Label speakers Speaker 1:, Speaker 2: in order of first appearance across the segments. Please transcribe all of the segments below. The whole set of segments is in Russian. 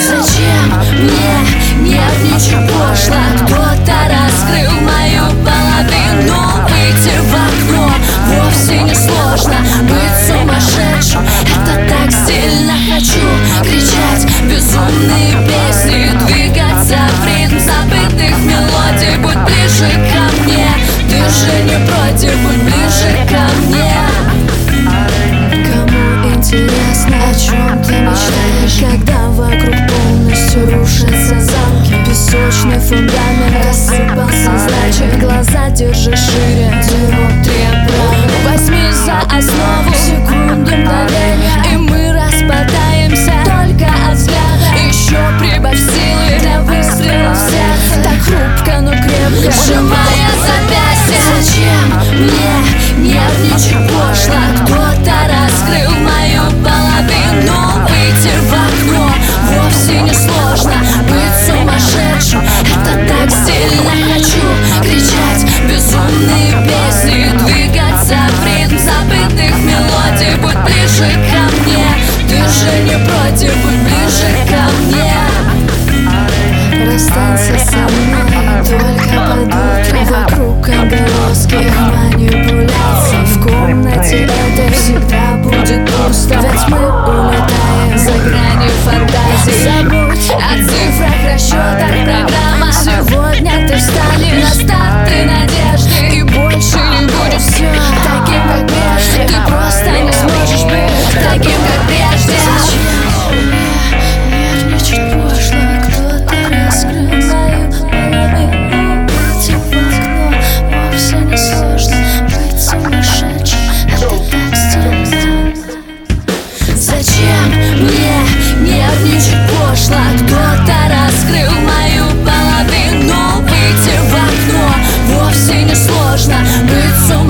Speaker 1: Зачем мне нет ничего пошло? Кто-то раскрыл мою половину. Выйти в окно вовсе не сложно. Быть сумасшедшим, это так сильно хочу Кричать. Безумный Фундамент рассыпался Значит глаза держи шире. Дерут три оправы Возьми за основу Секунду мгновения И мы распадаемся Только от взгляда. Еще прибавь силы Для выстрела в сердце. Так хрупко, но крепко. Сжимая запястье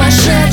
Speaker 1: машин